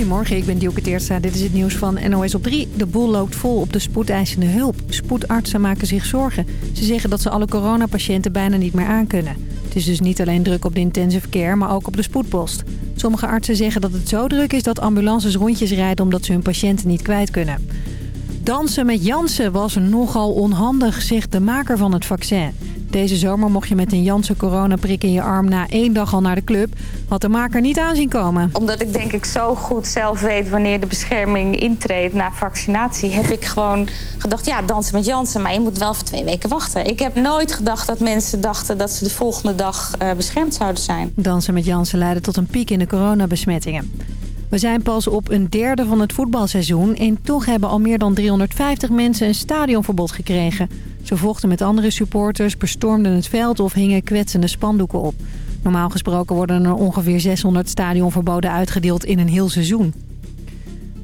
Goedemorgen, ik ben Dielke Teertstra. Dit is het nieuws van NOS op 3. De boel loopt vol op de spoedeisende hulp. Spoedartsen maken zich zorgen. Ze zeggen dat ze alle coronapatiënten bijna niet meer aankunnen. Het is dus niet alleen druk op de intensive care, maar ook op de spoedpost. Sommige artsen zeggen dat het zo druk is dat ambulances rondjes rijden... omdat ze hun patiënten niet kwijt kunnen. Dansen met Jansen was nogal onhandig, zegt de maker van het vaccin. Deze zomer mocht je met een Janssen coronaprik in je arm na één dag al naar de club. Had de maker niet aanzien komen. Omdat ik denk ik zo goed zelf weet wanneer de bescherming intreedt na vaccinatie... heb ik gewoon gedacht, ja, dansen met Janssen, maar je moet wel voor twee weken wachten. Ik heb nooit gedacht dat mensen dachten dat ze de volgende dag uh, beschermd zouden zijn. Dansen met Janssen leidde tot een piek in de coronabesmettingen. We zijn pas op een derde van het voetbalseizoen... en toch hebben al meer dan 350 mensen een stadionverbod gekregen. Ze vochten met andere supporters, bestormden het veld of hingen kwetsende spandoeken op. Normaal gesproken worden er ongeveer 600 stadionverboden uitgedeeld in een heel seizoen.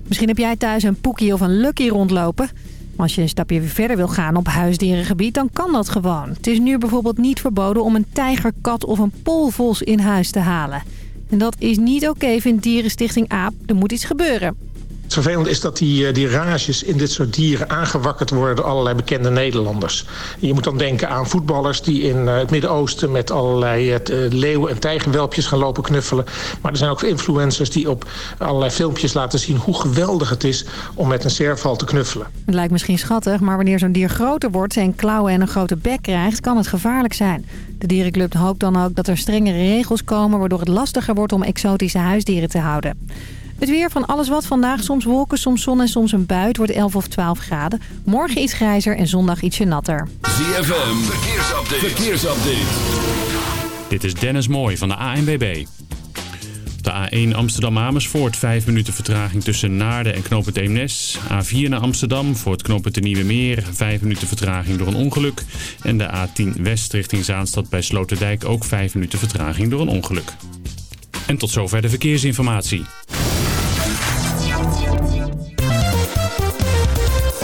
Misschien heb jij thuis een Poekie of een Lucky rondlopen... Als je een stapje verder wil gaan op huisdierengebied, dan kan dat gewoon. Het is nu bijvoorbeeld niet verboden om een tijger, kat of een polvos in huis te halen. En dat is niet oké, vindt Dierenstichting AAP. Er moet iets gebeuren. Het vervelende is dat die, eh, die rages in dit soort dieren aangewakkerd worden door allerlei bekende Nederlanders. Je moet dan denken aan voetballers die in eh, het Midden-Oosten met allerlei uh, leeuwen- en tijgerwelpjes gaan lopen knuffelen. Maar er zijn ook influencers die op allerlei filmpjes laten zien hoe geweldig het is om met een serval te knuffelen. Het lijkt misschien schattig, maar wanneer zo'n dier groter wordt en klauwen en een grote bek krijgt, kan het gevaarlijk zijn. De dierenclub hoopt dan ook dat er strengere regels komen waardoor het lastiger wordt om exotische huisdieren te houden. Het weer van alles wat vandaag. Soms wolken, soms zon en soms een bui. Het wordt 11 of 12 graden. Morgen iets grijzer en zondag ietsje natter. ZFM, verkeersupdate. verkeersupdate. Dit is Dennis Mooij van de ANWB. Op de A1 Amsterdam-Amersfoort 5 minuten vertraging tussen Naarden en knooppunt Eemnes. A4 naar Amsterdam voor het knooppunt de Nieuwe Meer 5 minuten vertraging door een ongeluk. En de A10 West richting Zaanstad bij Sloterdijk ook 5 minuten vertraging door een ongeluk. En tot zover de verkeersinformatie.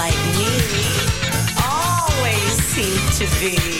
Like me always seem to be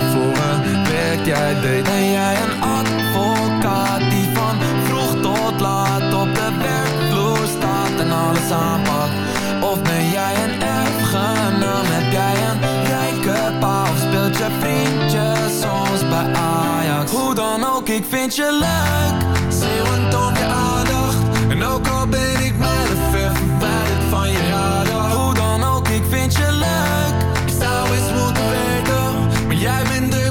wat jij deed Ben jij een advocaat die van vroeg tot laat op de werkvloer staat en alles aanpakt? Of ben jij een erfgenaam? Heb jij een rijke pa of speelt je vriendje soms bij Ajax? Hoe dan ook, ik vind je leuk, zeeuwend om je aandacht En ook al ben ik met de ver verwijderd van je radar Hoe dan ook, ik vind je leuk, ik zou eens moeten weten, maar jij bent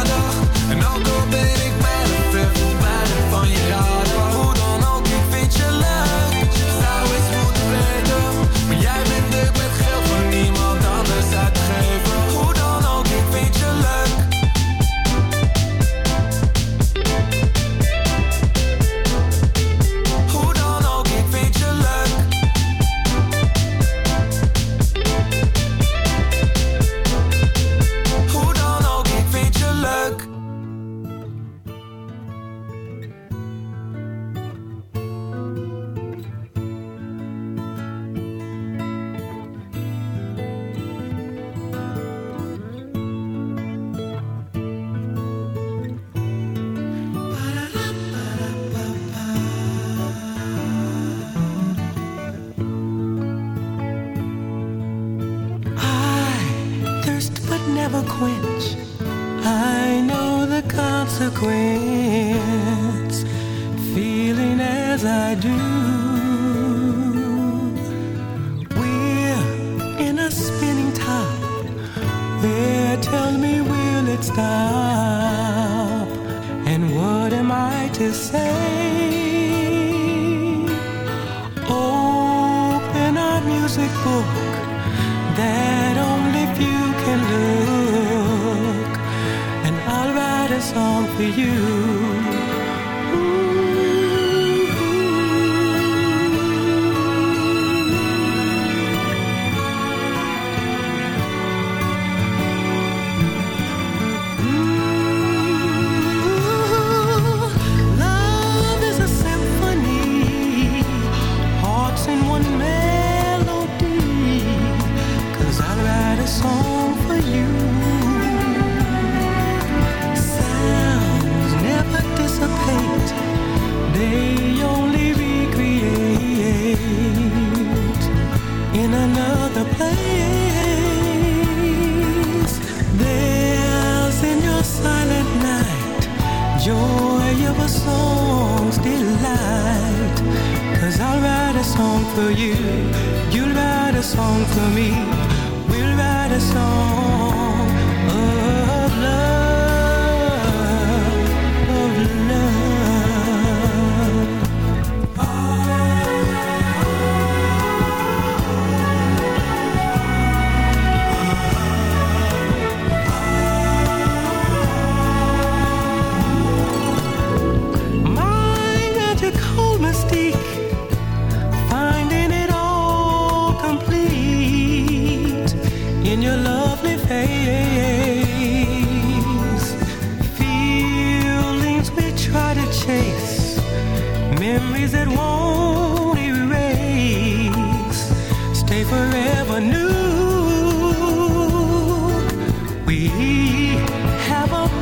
magic book that only few can look, and I'll write a song for you.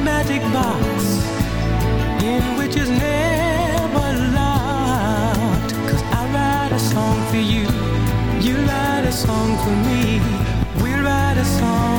magic box in which is never locked. Cause I write a song for you, you write a song for me, We'll write a song.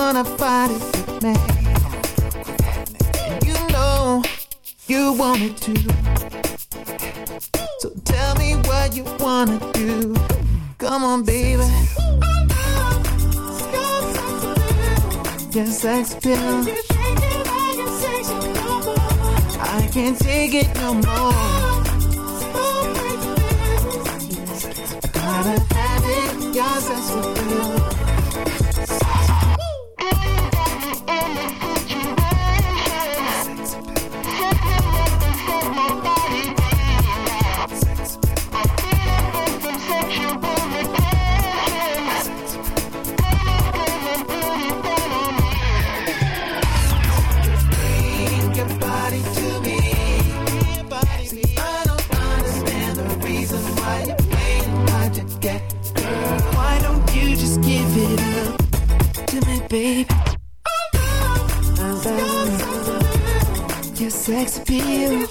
wanna fight it, with me? You know you want me to. So tell me what you wanna do. Come on, baby. Your sex appeal. I can't take it no more. I gotta have it. Your sex appeal. feel.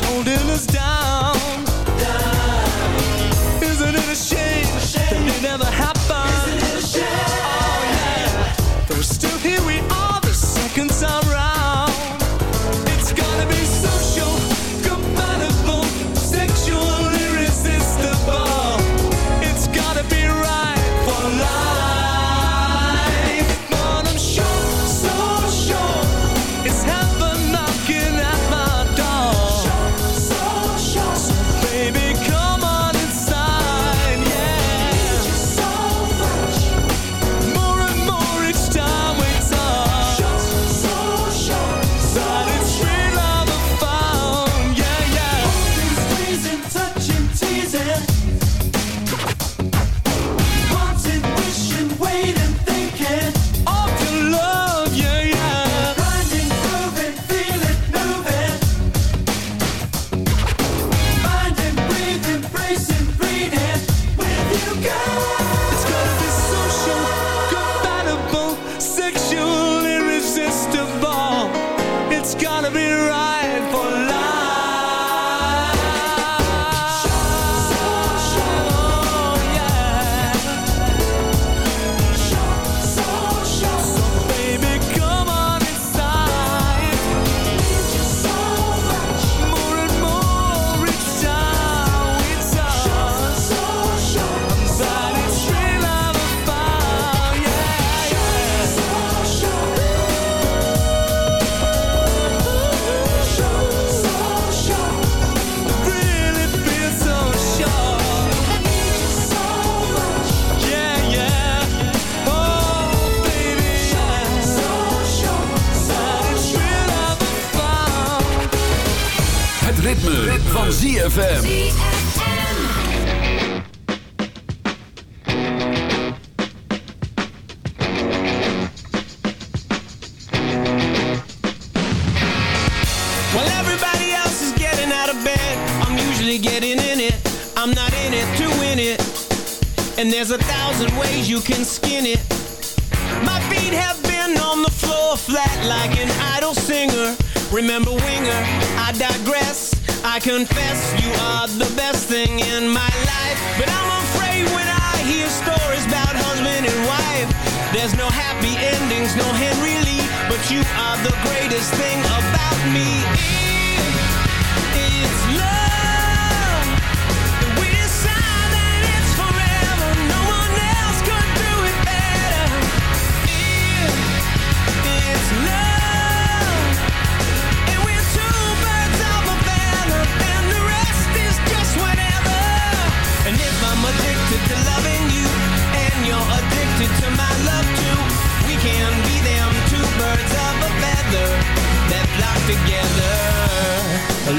Holding us down. Het ritme, van ZFM. Everybody else is getting out of bed, I'm usually getting in it. I'm not in it to win it. And there's a thousand ways you can skin it. I confess you are the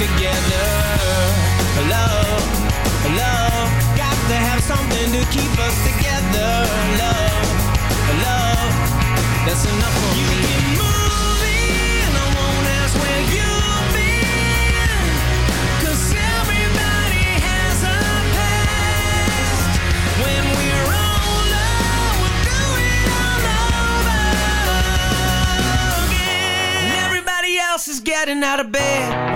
together. Love, love, got to have something to keep us together. Love, love, that's enough for me. You in, I won't ask where you've everybody has a past. When we're we'll do it all over again. Everybody else is getting out of bed.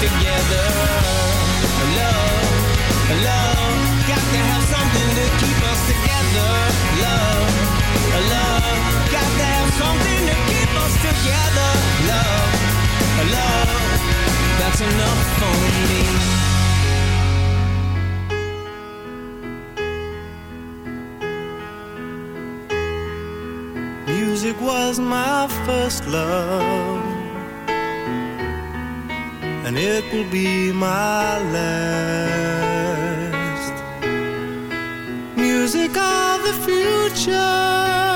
together. Love, love, got to have something to keep us together. Love, love, got to have something to keep us together. Love, love, that's enough for me. Music was my first love and it will be my last. Music of the future,